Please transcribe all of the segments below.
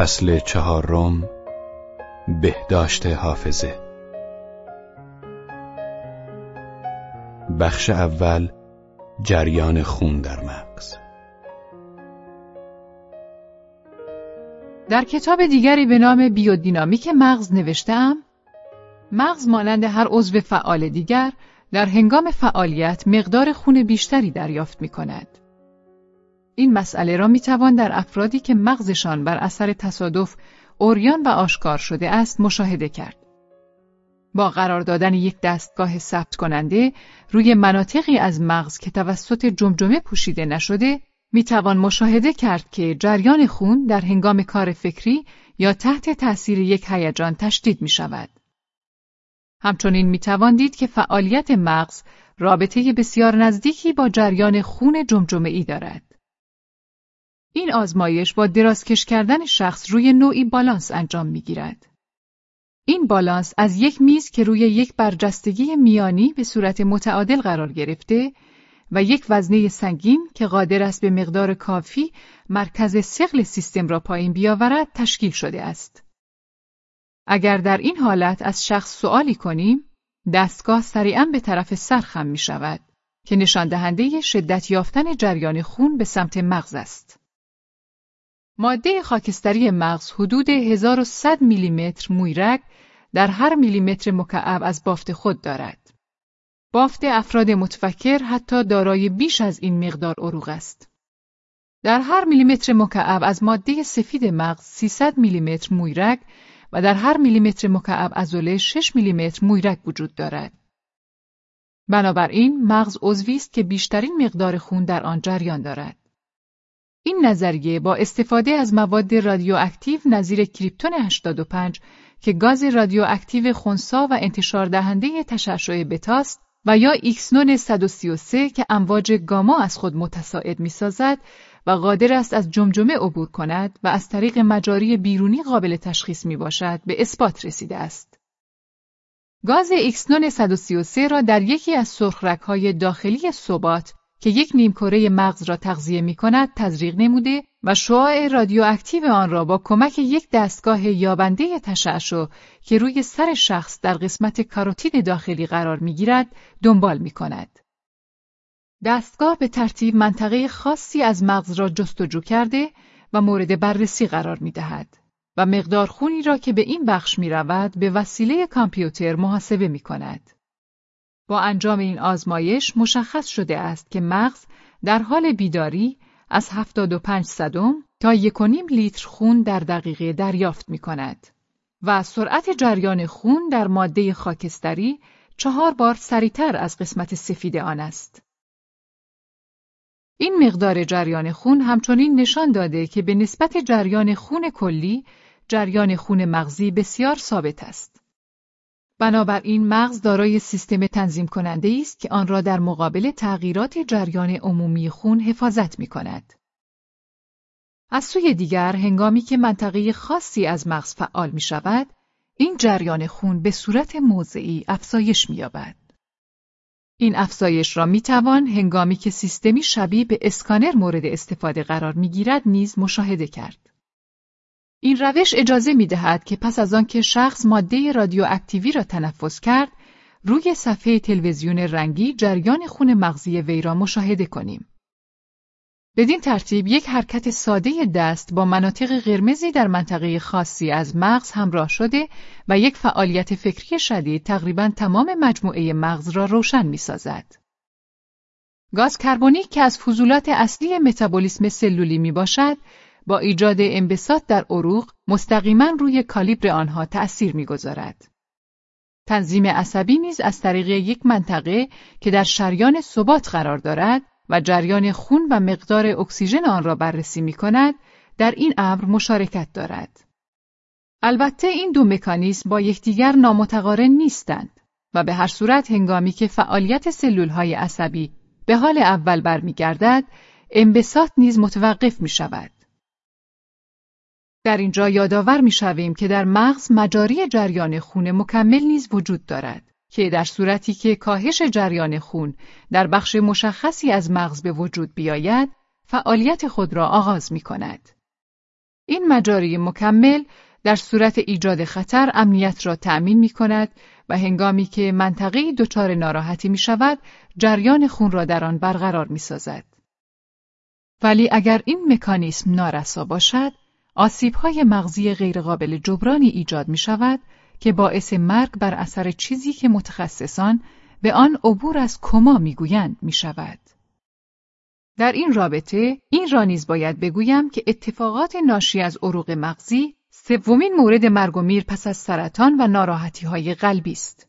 فصل چهارم بهداشت حافظه بخش اول جریان خون در مغز در کتاب دیگری به نام بیودینامیک مغز نوشتم مغز مانند هر عضو فعال دیگر در هنگام فعالیت مقدار خون بیشتری دریافت می کند. این مسئله را می توان در افرادی که مغزشان بر اثر تصادف اوریان و آشکار شده است مشاهده کرد. با قرار دادن یک دستگاه ثبت کننده روی مناطقی از مغز که توسط جمجمه پوشیده نشده می توان مشاهده کرد که جریان خون در هنگام کار فکری یا تحت تأثیر یک هیجان تشدید می شود. همچنین می توان دید که فعالیت مغز رابطه بسیار نزدیکی با جریان خون جمجمه ای دارد. این آزمایش با درازکش کردن شخص روی نوعی بالانس انجام می گیرد. این بالانس از یک میز که روی یک برجستگی میانی به صورت متعادل قرار گرفته و یک وزنه سنگین که قادر است به مقدار کافی مرکز سقل سیستم را پایین بیاورد تشکیل شده است. اگر در این حالت از شخص سوالی کنیم، دستگاه سریعا به طرف سر خم می شود که نشان دهنده شدت یافتن جریان خون به سمت مغز است. ماده خاکستری مغز حدود 1100 میلیمتر مویرگ در هر میلیمتر مکعب از بافت خود دارد. بافت افراد متفکر حتی دارای بیش از این مقدار عروق است. در هر میلیمتر مکعب از ماده سفید مغز 300 میلیمتر مویرگ و در هر میلیمتر مکعب عضله 6 میلیمتر مویرگ وجود دارد. بنابراین مغز عضوی است که بیشترین مقدار خون در آن جریان دارد. این نظریه با استفاده از مواد رادیواکتیو نظیر کریپتون 85 که گاز رادیواکتیو خونسا و انتشار دهنده تشعشع بتاست و یا ایکسنون 133 که امواج گاما از خود متصاعد می‌سازد و قادر است از جمجمه عبور کند و از طریق مجاری بیرونی قابل تشخیص می باشد به اثبات رسیده است. گاز ایکسنون 133 را در یکی از سرخرگهای داخلی سبات که یک نیمکره مغز را تغذیه می کند تزریق نموده و شعاع رادیواکتیو آن را با کمک یک دستگاه یابنده تشعشع که روی سر شخص در قسمت کاروتید داخلی قرار می گیرد دنبال می کند. دستگاه به ترتیب منطقه خاصی از مغز را جستجو کرده و مورد بررسی قرار می دهد و مقدار خونی را که به این بخش می رود به وسیله کامپیوتر محاسبه می کند. با انجام این آزمایش مشخص شده است که مغز در حال بیداری از 75 صدم تا 1.5 لیتر خون در دقیقه دریافت می کند و سرعت جریان خون در ماده خاکستری چهار بار سریعتر از قسمت سفید آن است. این مقدار جریان خون همچنین نشان داده که به نسبت جریان خون کلی، جریان خون مغزی بسیار ثابت است. بنابراین مغز دارای سیستم تنظیم کننده است که آن را در مقابل تغییرات جریان عمومی خون حفاظت می کند. از سوی دیگر هنگامی که منطقه خاصی از مغز فعال می شود، این جریان خون به صورت موضعی افزایش می یابد. این افزایش را می توان هنگامی که سیستمی شبیه به اسکانر مورد استفاده قرار می گیرد نیز مشاهده کرد. این روش اجازه می دهد که پس از آنکه شخص ماده رادیواکتیوی را تنفس کرد، روی صفحه تلویزیون رنگی جریان خون مغزی وی را مشاهده کنیم. بدین ترتیب یک حرکت ساده دست با مناطق قرمزی در منطقه خاصی از مغز همراه شده و یک فعالیت فکری شدید تقریبا تمام مجموعه مغز را روشن می سازد. گاز کربونیک که از فضولات اصلی متابولیسم سلولی می باشد، با ایجاد انبساط در عروق مستقیما روی کالیبر آنها تأثیر می‌گذارد. تنظیم عصبی نیز از طریق یک منطقه که در شریان ثبات قرار دارد و جریان خون و مقدار اکسیژن آن را بررسی می کند، در این امر مشارکت دارد. البته این دو مکانیزم با یکدیگر نامتقارن نیستند و به هر صورت هنگامی که فعالیت سلول های عصبی به حال اول برمیگردد، انبساط نیز متوقف می شود. در اینجا یادآور می شویم که در مغز مجاری جریان خون مکمل نیز وجود دارد که در صورتی که کاهش جریان خون در بخش مشخصی از مغز به وجود بیاید فعالیت خود را آغاز می کند. این مجاری مکمل در صورت ایجاد خطر امنیت را تأمین می کند و هنگامی که منطقه دچار ناراحتی می شود، جریان خون را در آن برقرار می سازد. ولی اگر این مکانیسم نارسا باشد، آسیبهای مغزی غیرقابل جبرانی ایجاد می شود که باعث مرگ بر اثر چیزی که متخصصان به آن عبور از کما می‌گویند می شود. در این رابطه این را نیز باید بگویم که اتفاقات ناشی از عروق مغزی سومین مورد مرگ و میر پس از سرطان و ناراحتی های قلبی است.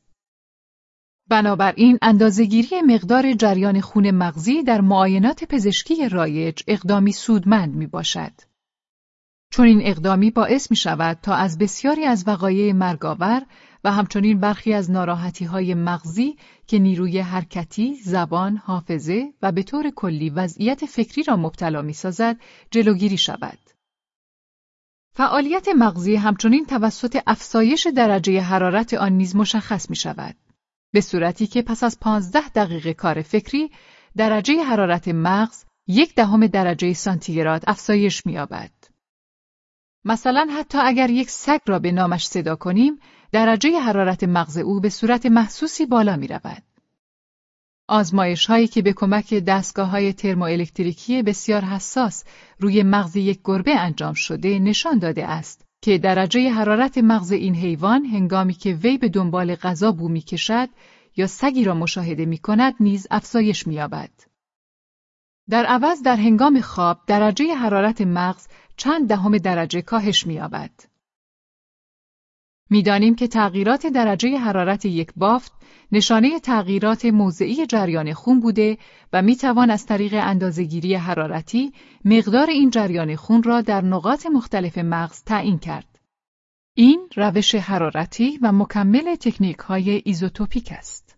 بنابراین اندازهگیری مقدار جریان خون مغزی در معاینات پزشکی رایج اقدامی سودمند می باشد. چون این اقدامی باعث می شود تا از بسیاری از وقایع مرگاور و همچنین برخی از ناراحتی های مغزی که نیروی حرکتی، زبان، حافظه و به طور کلی وضعیت فکری را مبتلا می سازد، جلوگیری شود. فعالیت مغزی همچنین توسط افزایش درجه حرارت آن نیز مشخص می شود. به صورتی که پس از پانزده دقیقه کار فکری درجه حرارت مغز یک دهم درجه سانتیگراد افزایش می‌یابد. مثلا حتی اگر یک سگ را به نامش صدا کنیم، درجه حرارت مغز او به صورت محسوسی بالا می رود. آزمایش هایی که به کمک دستگاه های ترموالکتریکی بسیار حساس روی مغز یک گربه انجام شده نشان داده است که درجه حرارت مغز این حیوان هنگامی که وی به دنبال غذا بو می کشد یا سگی را مشاهده می کند نیز افزایش می یابد. در عوض در هنگام خواب درجه حرارت مغز چند دهم درجه کاهش می یابد. می‌دانیم که تغییرات درجه حرارت یک بافت نشانه تغییرات موضعی جریان خون بوده و می توان از طریق اندازهگیری حرارتی مقدار این جریان خون را در نقاط مختلف مغز تعیین کرد. این روش حرارتی و مکمل تکنیک های ایزوتوپیک است.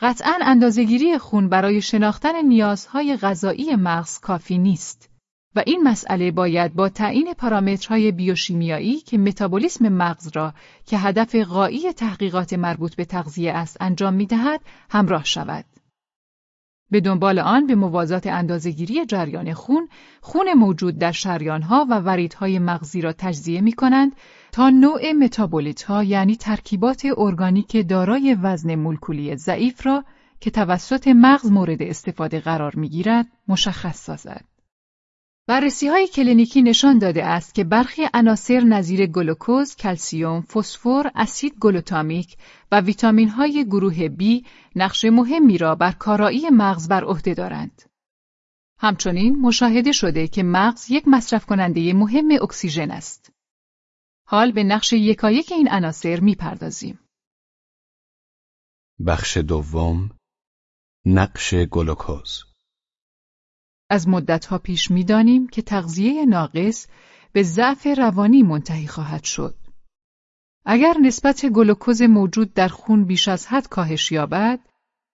قطعا اندازهگیری خون برای شناختن نیازهای غذایی مغز کافی نیست. و این مسئله باید با تعیین پارامترهای بیوشیمیایی که متابولیسم مغز را که هدف غایی تحقیقات مربوط به تغذیه است انجام می‌دهد همراه شود. به دنبال آن به موازات اندازهگیری جریان خون، خون موجود در شریانها و وریدهای مغزی را تجزیه می کنند تا نوع متابولیت ها یعنی ترکیبات ارگانیک دارای وزن مولکولی ضعیف را که توسط مغز مورد استفاده قرار می گیرد مشخص سازد. بررسی های کلینیکی نشان داده است که برخی عناصر نظیر گلوکوز، کلسیوم، فسفر، اسید گلوتامیک و ویتامین های گروه B نقش مهمی را بر کارایی مغز بر عهده دارند. همچنین مشاهده شده که مغز یک مصرف کننده مهم اکسیژن است. حال به نقش یکایک این عناصر می‌پردازیم. بخش دوم نقش گلوکوز از مدتها پیش می‌دانیم که تغذیه ناقص به ضعف روانی منتهی خواهد شد. اگر نسبت گلوکوز موجود در خون بیش از حد کاهش یابد،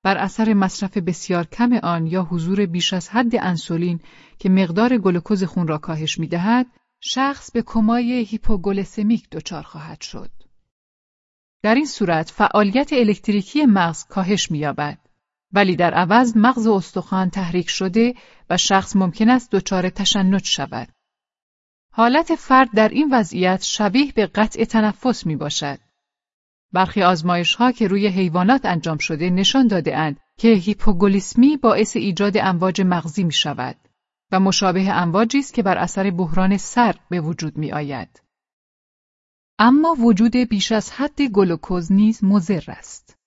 بر اثر مصرف بسیار کم آن یا حضور بیش از حد انسولین که مقدار گلوکوز خون را کاهش می‌دهد، شخص به کمای هیپوگلیسمیک دچار خواهد شد. در این صورت فعالیت الکتریکی مغز کاهش می‌یابد ولی در عوض مغز استخوان تحریک شده و شخص ممکن است دچار تشنج شود. حالت فرد در این وضعیت شبیه به قطع تنفس می باشد. برخی آزمایش ها که روی حیوانات انجام شده نشان داده اند که هیپوگلیسمی باعث ایجاد امواج مغزی می شود و مشابه امواجی است که بر اثر بحران سر به وجود می آید. اما وجود بیش از حد گلوکوز نیز مضر است.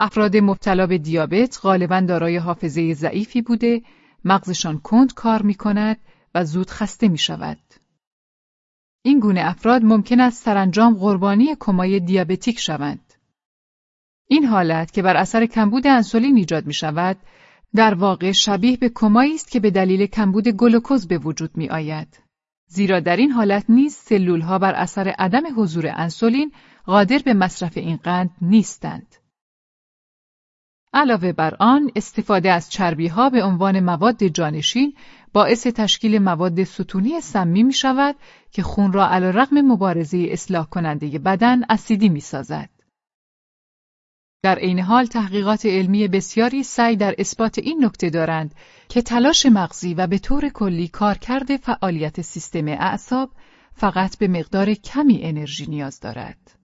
افراد مبتلا به دیابت غالبا دارای حافظه ضعیفی بوده، مغزشان کند کار می کند و زود خسته می شود. این گونه افراد ممکن است سرانجام قربانی کمای دیابتیک شوند. این حالت که بر اثر کمبود انسولین ایجاد می شود، در واقع شبیه به کمایی است که به دلیل کمبود گلوکوز به وجود می آید. زیرا در این حالت نیز سلول ها بر اثر عدم حضور انسولین قادر به مصرف این قند نیستند. علاوه بر آن استفاده از چربی ها به عنوان مواد جانشین باعث تشکیل مواد ستونی سمی می شود که خون را علیرغم مبارزه اصلاح کننده بدن اسیدی می سازد. در عین حال تحقیقات علمی بسیاری سعی در اثبات این نکته دارند که تلاش مغزی و به طور کلی کارکرد فعالیت سیستم اعصاب فقط به مقدار کمی انرژی نیاز دارد.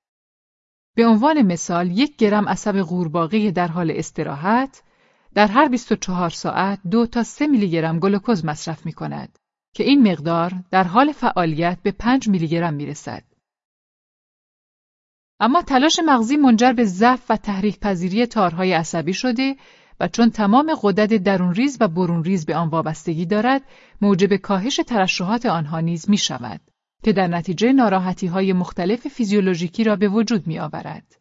به عنوان مثال یک گرم عصب قورباغه در حال استراحت در هر 24 ساعت دو تا سه میلی گرم گلوکوز مصرف می کند که این مقدار در حال فعالیت به 5 میلی گرم می رسد. اما تلاش مغزی منجر به ضعف و تحریک پذیری تارهای عصبی شده و چون تمام غدد درون ریز و برون ریز به آن وابستگی دارد موجب کاهش ترشحات آنها نیز می شود که در نتیجه ناراحتی های مختلف فیزیولوژیکی را به وجود می آورد.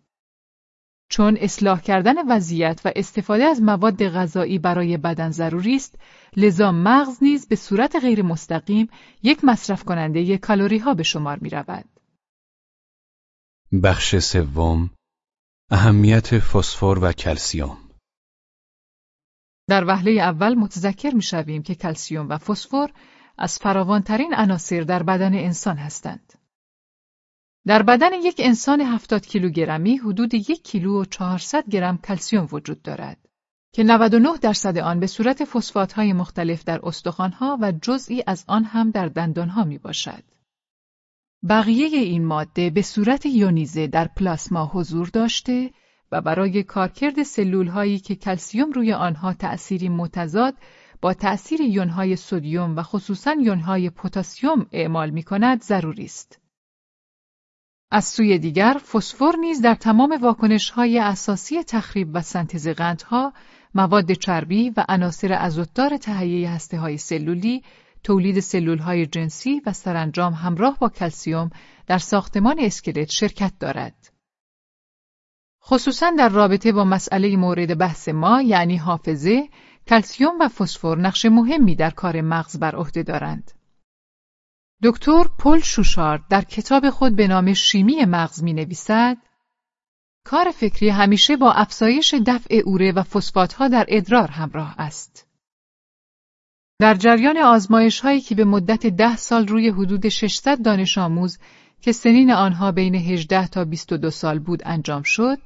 چون اصلاح کردن وضعیت و استفاده از مواد غذایی برای بدن ضروری است، لذا مغز نیز به صورت غیر مستقیم یک مصرف کننده کالری ها به شمار می رود. بخش سوم اهمیت فسفر و کلسیوم در وهله اول متذکر می شویم که کلسیوم و فسفر از فراوانترین عناصر در بدن انسان هستند. در بدن یک انسان 70 کیلوگرمی حدود یک کیلو و 400 گرم کلسیوم وجود دارد که 99 درصد آن به صورت فسفات‌های مختلف در استخوان‌ها و جزئی از آن هم در دندان‌ها می باشد. بقیه این ماده به صورت یونیزه در پلاسما حضور داشته و برای کارکرد سلول هایی که کلسیوم روی آنها تأثیری متضاد با تأثیر یونهای سودیوم و خصوصا یونهای پتاسیم اعمال می کند ضروری است. از سوی دیگر فسفر نیز در تمام واکنش های اساسی تخریب و سنتز قندها، مواد چربی و عناصر ازوددار تهیه هسته های سلولی تولید سلول های جنسی و سرانجام همراه با کلسیوم در ساختمان اسکلت شرکت دارد. خصوصا در رابطه با مسئله مورد بحث ما یعنی حافظه، کلسیوم و فسفر نقش مهمی در کار مغز بر عهده دارند. دکتر پل شوشارد در کتاب خود به نام شیمی مغز می نویسد کار فکری همیشه با افزایش دفع اوره و فسفاتها در ادرار همراه است. در جریان آزمایش هایی که به مدت ده سال روی حدود 600 دانش آموز که سنین آنها بین 18 تا 22 سال بود انجام شد،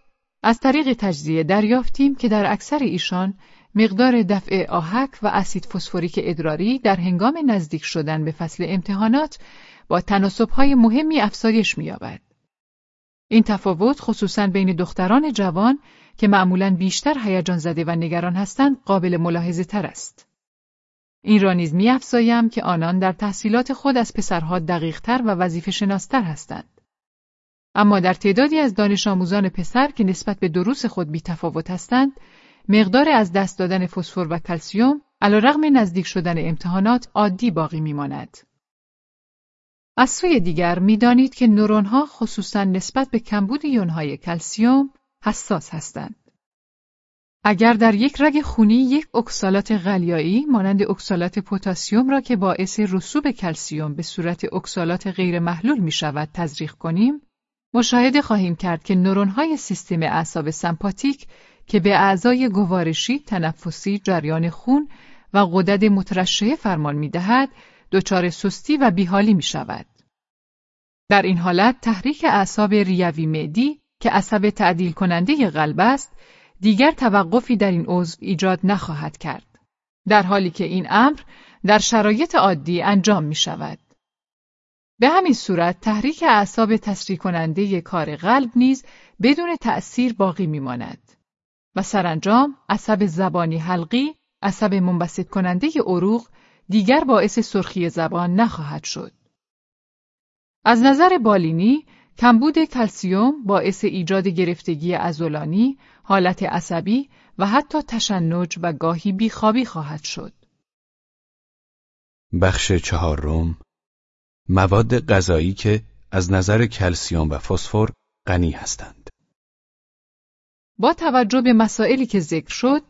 از طریق تجزیه دریافتیم که در اکثر ایشان مقدار دفع آهک و اسید فسفوریک ادراری در هنگام نزدیک شدن به فصل امتحانات با تناسبهای مهمی افزایش می‌یابد. این تفاوت خصوصا بین دختران جوان که معمولاً بیشتر هیجان زده و نگران هستند قابل ملاحظه تر است. این را نیز می‌افزایم که آنان در تحصیلات خود از پسرها دقیقتر و وظیفه شناستر هستند. اما در تعدادی از دانش آموزان پسر که نسبت به دروس خود بی تفاوت هستند، مقدار از دست دادن فسفر و کلسیوم علیرغم نزدیک شدن امتحانات عادی باقی میماند. از سوی دیگر می‌دانید که نورونها خصوصا نسبت به کمبود یونهای کلسیوم حساس هستند. اگر در یک رگ خونی یک اکسالات غلیایی مانند اکسالات پتاسیم را که باعث رسوب کلسیوم به صورت اکسالات غیر محلول می شود تزریق کنیم، مشاهده خواهیم کرد که نورونهای سیستم اعصاب سمپاتیک که به اعضای گوارشی، تنفسی، جریان خون و غدد مترشحه فرمان می دهد، دچار سستی و بیحالی می شود. در این حالت تحریک اعصاب ریوی معدی که عصب تعدیل کننده قلب است، دیگر توقفی در این عضو ایجاد نخواهد کرد. در حالی که این امر در شرایط عادی انجام می شود. به همین صورت تحریک اعصاب تسریع کننده کار قلب نیز بدون تأثیر باقی می ماند. و سرانجام عصب زبانی حلقی، عصب منبسط کننده عروق دیگر باعث سرخی زبان نخواهد شد. از نظر بالینی، کمبود کلسیوم باعث ایجاد گرفتگی ازولانی، حالت عصبی و حتی تشنج و گاهی بیخوابی خواهد شد. بخش چهارم مواد غذایی که از نظر کلسیوم و فسفر غنی هستند. با توجه به مسائلی که ذکر شد،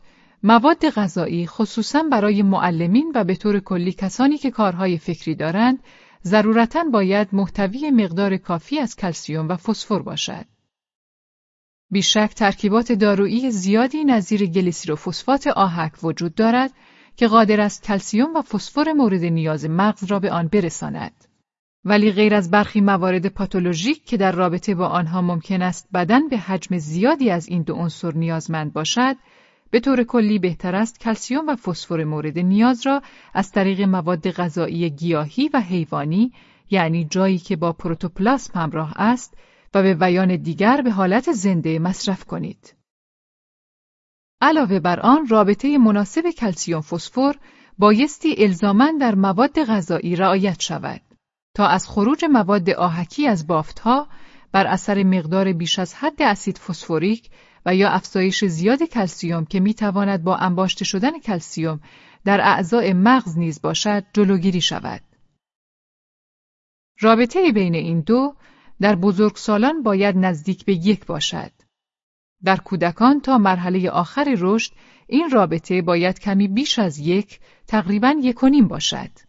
مواد غذایی خصوصا برای معلمین و به طور کلی کسانی که کارهای فکری دارند، ضرورتا باید محتوی مقدار کافی از کلسیوم و فسفر باشد. بیشک ترکیبات دارویی زیادی نظیر گلیسیروفسفات آهک وجود دارد که قادر است کلسیوم و فسفر مورد نیاز مغز را به آن برساند. ولی غیر از برخی موارد پاتولوژیک که در رابطه با آنها ممکن است بدن به حجم زیادی از این دو عنصر نیازمند باشد، به طور کلی بهتر است کلسیوم و فسفر مورد نیاز را از طریق مواد غذایی گیاهی و حیوانی یعنی جایی که با پروتوپلاسم همراه است و به بیان دیگر به حالت زنده مصرف کنید. علاوه بر آن رابطه مناسب کلسیوم فسفر بایستی الزامن در مواد غذایی رعایت شود تا از خروج مواد آهکی از بافتها بر اثر مقدار بیش از حد اسید فسفوریک و یا افزایش زیاد کلسیوم که می‌تواند با انباشته شدن کلسیوم در اعضای مغز نیز باشد جلوگیری شود. رابطه بین این دو در بزرگسالان باید نزدیک به یک باشد. در کودکان تا مرحله آخر رشد این رابطه باید کمی بیش از یک تقریبا یک و نیم باشد.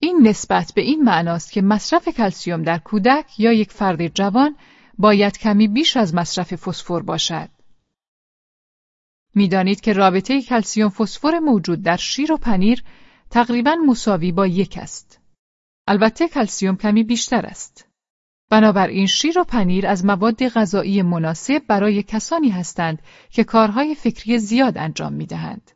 این نسبت به این معناست که مصرف کلسیوم در کودک یا یک فرد جوان باید کمی بیش از مصرف فسفر باشد. می‌دانید که رابطه کلسیوم فسفر موجود در شیر و پنیر تقریبا مساوی با یک است. البته کلسیوم کمی بیشتر است. بنابراین شیر و پنیر از مواد غذایی مناسب برای کسانی هستند که کارهای فکری زیاد انجام می دهند.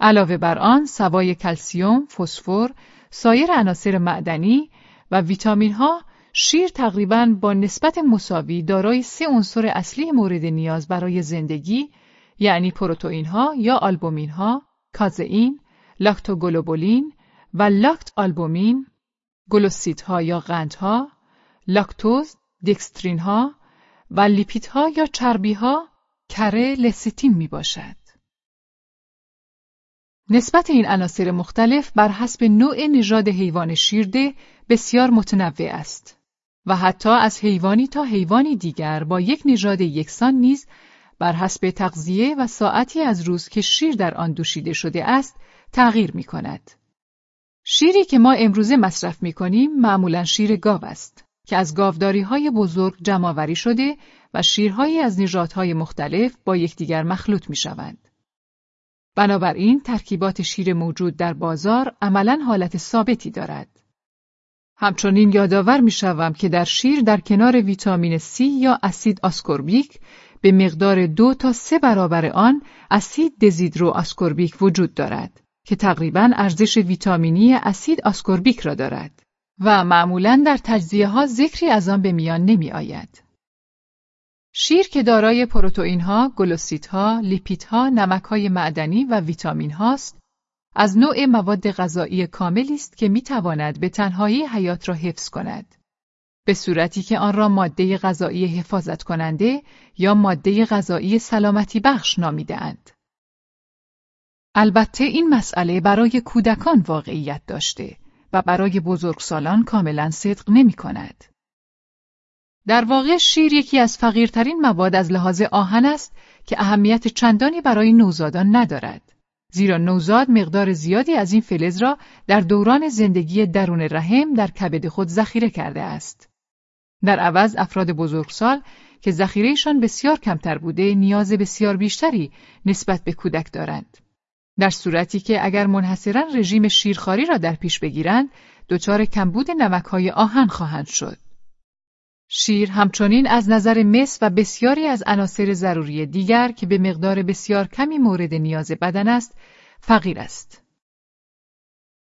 علاوه بر آن، سوای کلسیوم، فسفر، سایر عناصر معدنی و ویتامین ها شیر تقریبا با نسبت مساوی دارای سه عنصر اصلی مورد نیاز برای زندگی یعنی پروتئین ها یا آلبومین ها، کازئین، لاکتوگلوبولین و لاکت آلبومین، ها یا قندها، لاکتوز، دکسترین ها و لیپیت ها یا چربی ها کره لسیتین می باشد. نسبت این عناصر مختلف بر حسب نوع نژاد حیوان شیرده بسیار متنوع است و حتی از حیوانی تا حیوانی دیگر با یک نژاد یکسان نیز بر حسب تغذیه و ساعتی از روز که شیر در آن دوشیده شده است تغییر می کند. شیری که ما امروزه مصرف می کنیم معمولا شیر گاو است که از گاوداری های بزرگ جمعآوری شده و شیرهایی از نژادهای مختلف با یکدیگر مخلوط می شوند. بنابراین ترکیبات شیر موجود در بازار عملا حالت ثابتی دارد. همچنین یادآور می شوم که در شیر در کنار ویتامین C یا اسید آسکوربیک به مقدار دو تا سه برابر آن اسید دزیدرو آسکوربیک وجود دارد که تقریبا ارزش ویتامینی اسید آسکوربیک را دارد و معمولا در تجزیه ها ذکری از آن به میان نمی آید. شیر که دارای پروتئین ها، گلوسیت ها، لیپیت ها، نمک های معدنی و ویتامین هاست، از نوع مواد غذایی کاملی است که می تواند به تنهایی حیات را حفظ کند. به صورتی که آن را ماده غذایی حفاظت کننده یا ماده غذایی سلامتی بخش نامیدهاند. البته این مسئله برای کودکان واقعیت داشته و برای بزرگسالان کاملا صدق نمی کند. در واقع شیر یکی از فقیرترین مواد از لحاظ آهن است که اهمیت چندانی برای نوزادان ندارد. زیرا نوزاد مقدار زیادی از این فلز را در دوران زندگی درون رحم در کبد خود ذخیره کرده است. در عوض افراد بزرگسال که ذخیرهشان بسیار کمتر بوده نیاز بسیار بیشتری نسبت به کودک دارند. در صورتی که اگر منحصرا رژیم شیرخواری را در پیش بگیرند دچار کمبود نمکهای آهن خواهند شد. شیر همچنین از نظر مس و بسیاری از عناصر ضروری دیگر که به مقدار بسیار کمی مورد نیاز بدن است فقیر است.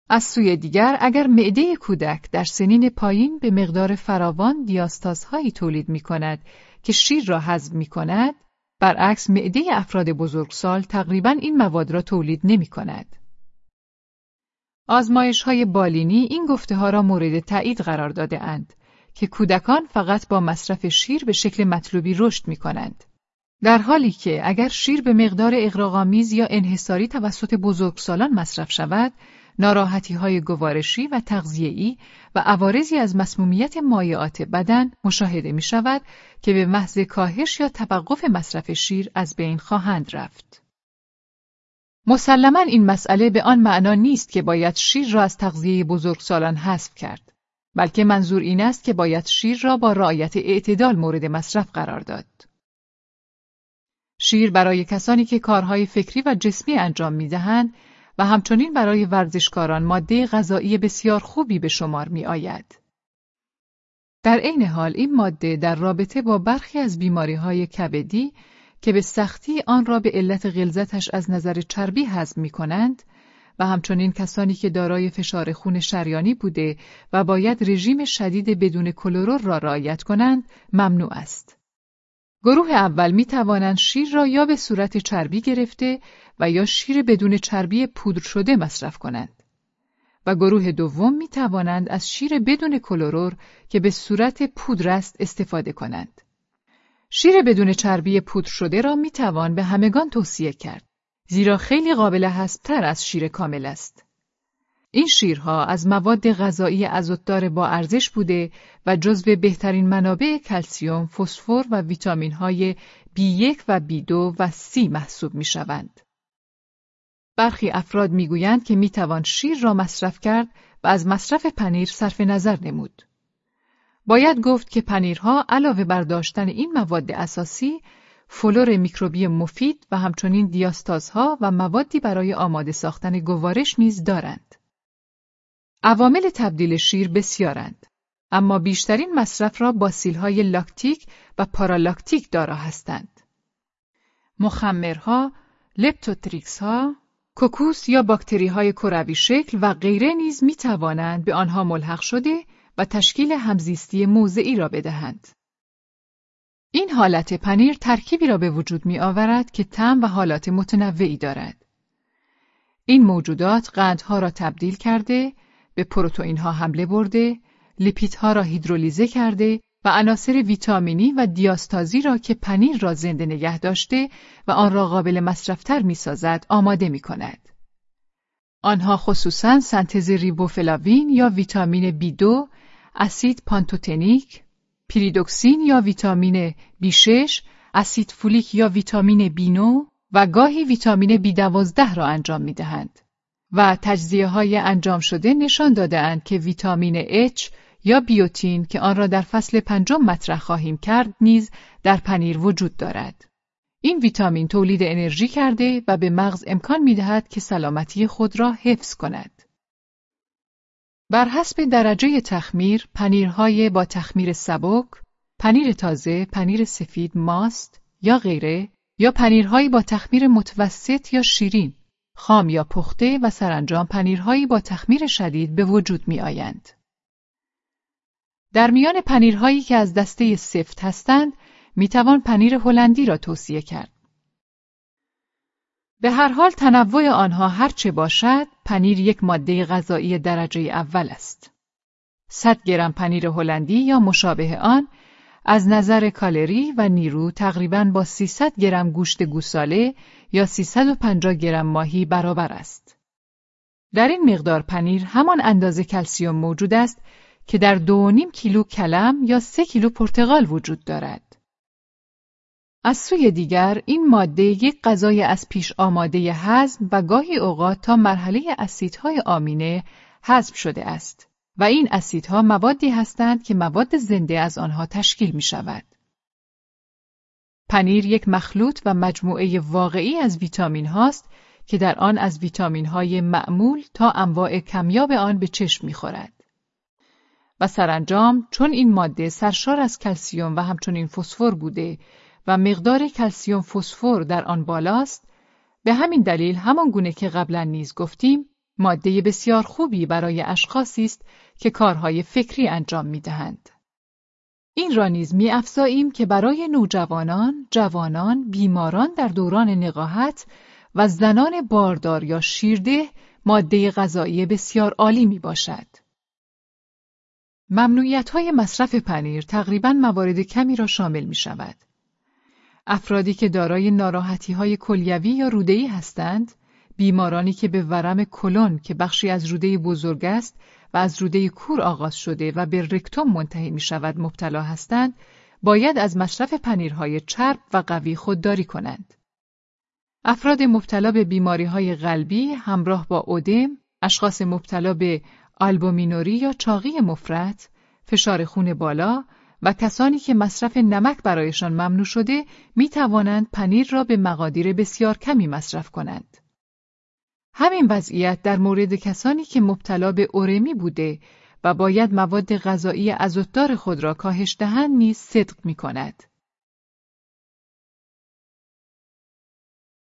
از سوی دیگر اگر معده کودک در سنین پایین به مقدار فراوان دیاستازهایی تولید می کند که شیر را هضم می کند، برعکس معده افراد بزرگسال تقریبا این مواد را تولید نمی کند. آزمایش های بالینی این گفته ها را مورد تایید قرار داده اند که کودکان فقط با مصرف شیر به شکل مطلوبی رشد می کنند. در حالی که اگر شیر به مقدار اقراغامیز یا انحصاری توسط بزرگسالان مصرف شود، ناراحتی های گوارشی و تغذیه‌ای و عوارضی از مسمومیت مایعات بدن مشاهده می شود که به محض کاهش یا توقف مصرف شیر از بین خواهند رفت. مسلما این مسئله به آن معنا نیست که باید شیر را از تغذیه بزرگسالان حذف کرد. بلکه منظور این است که باید شیر را با رعایت اعتدال مورد مصرف قرار داد. شیر برای کسانی که کارهای فکری و جسمی انجام می دهند و همچنین برای ورزشکاران ماده غذایی بسیار خوبی به شمار می آید. در عین حال این ماده در رابطه با برخی از بیماری های کبدی که به سختی آن را به علت غلظتش از نظر چربی هضم می کنند و همچنین کسانی که دارای فشار خون شریانی بوده و باید رژیم شدید بدون کلورور را رعایت کنند ممنوع است. گروه اول می توانند شیر را یا به صورت چربی گرفته و یا شیر بدون چربی پودر شده مصرف کنند. و گروه دوم می توانند از شیر بدون کلورور که به صورت پودر است استفاده کنند. شیر بدون چربی پودر شده را می توان به همگان توصیه کرد. زیرا خیلی قابل تر از شیر کامل است. این شیرها از مواد غذایی ازوددار با ارزش بوده و جزو بهترین منابع کلسیوم، فسفر و ویتامین های B1 و B2 و C محسوب می شوند. برخی افراد می‌گویند که می‌توان شیر را مصرف کرد و از مصرف پنیر صرف نظر نمود. باید گفت که پنیرها علاوه بر داشتن این مواد اساسی فلور میکروبی مفید و همچنین دیاستازها و موادی برای آماده ساختن گوارش نیز دارند. عوامل تبدیل شیر بسیارند، اما بیشترین مصرف را باسیلهای لاکتیک و پارالاکتیک دارا هستند. مخمرها، لپتوتریکسها، کوکوس یا باکتری های کروی شکل و غیره نیز می توانند به آنها ملحق شده و تشکیل همزیستی موضعی را بدهند. این حالت پنیر ترکیبی را به وجود می آورد که تم و حالات متنوعی دارد. این موجودات قندها را تبدیل کرده، به پروتئین ها حمله برده، لیپیدها را هیدرولیزه کرده و عناصر ویتامینی و دیاستازی را که پنیر را زنده نگه داشته و آن را قابل مصرفتر می سازد آماده می کند. آنها خصوصا سنتز ریبوفلاوین یا ویتامین B2 اسید پانتوتنیک، پیریدوکسین یا ویتامین B6، اسید فولیک یا ویتامین B9 و گاهی ویتامین B12 را انجام می دهند. و تجزیه های انجام شده نشان دادهاند که ویتامین H یا بیوتین که آن را در فصل پنجم مطرح خواهیم کرد نیز در پنیر وجود دارد. این ویتامین تولید انرژی کرده و به مغز امکان می دهد که سلامتی خود را حفظ کند. بر حسب درجه تخمیر، پنیرهای با تخمیر سبک، پنیر تازه، پنیر سفید ماست یا غیره یا پنیرهایی با تخمیر متوسط یا شیرین، خام یا پخته و سرانجام پنیرهایی با تخمیر شدید به وجود می آیند. در میان پنیرهایی که از دسته سفت هستند، می توان پنیر هلندی را توصیه کرد. به هر حال تنوع آنها هرچه باشد، پنیر یک ماده غذایی درجه اول است. 100 گرم پنیر هلندی یا مشابه آن از نظر کالری و نیرو تقریبا با 300 گرم گوشت گوساله یا 350 گرم ماهی برابر است. در این مقدار پنیر همان اندازه کلسیوم موجود است که در دو نیم کیلو کلم یا سه کیلو پرتغال وجود دارد. از سوی دیگر این ماده یک غذای از پیش آماده هضم و گاهی اوقات تا مرحله اسیدهای آمینه هضم شده است و این اسیدها موادی هستند که مواد زنده از آنها تشکیل می شود. پنیر یک مخلوط و مجموعه واقعی از ویتامین هاست که در آن از ویتامین های معمول تا انواع کمیاب آن به چشم می خورد. و سرانجام چون این ماده سرشار از کلسیوم و همچنین فسفر بوده و مقدار کلسیوم فسفر در آن بالاست به همین دلیل همان گونه که قبلا نیز گفتیم ماده بسیار خوبی برای اشخاصی است که کارهای فکری انجام می دهند. این را نیز می افزاییم که برای نوجوانان، جوانان، بیماران در دوران نقاهت و زنان باردار یا شیرده ماده غذایی بسیار عالی می باشد. ممنوعیت های مصرف پنیر تقریبا موارد کمی را شامل می شود. افرادی که دارای ناراحتی های کلیوی یا رودهی هستند، بیمارانی که به ورم کلون که بخشی از روده بزرگ است و از روده کور آغاز شده و به رکتوم منتهی می شود مبتلا هستند، باید از مصرف پنیرهای چرب و قوی خودداری کنند. افراد مبتلا به بیماری های قلبی همراه با اودم، اشخاص مبتلا به آلبومینوری یا چاقی مفرط، فشار خون بالا و کسانی که مصرف نمک برایشان ممنوع شده می توانند پنیر را به مقادیر بسیار کمی مصرف کنند. همین وضعیت در مورد کسانی که مبتلا به اورمی بوده و باید مواد غذایی عزتدار خود را کاهش دهند نیز صدق می کند.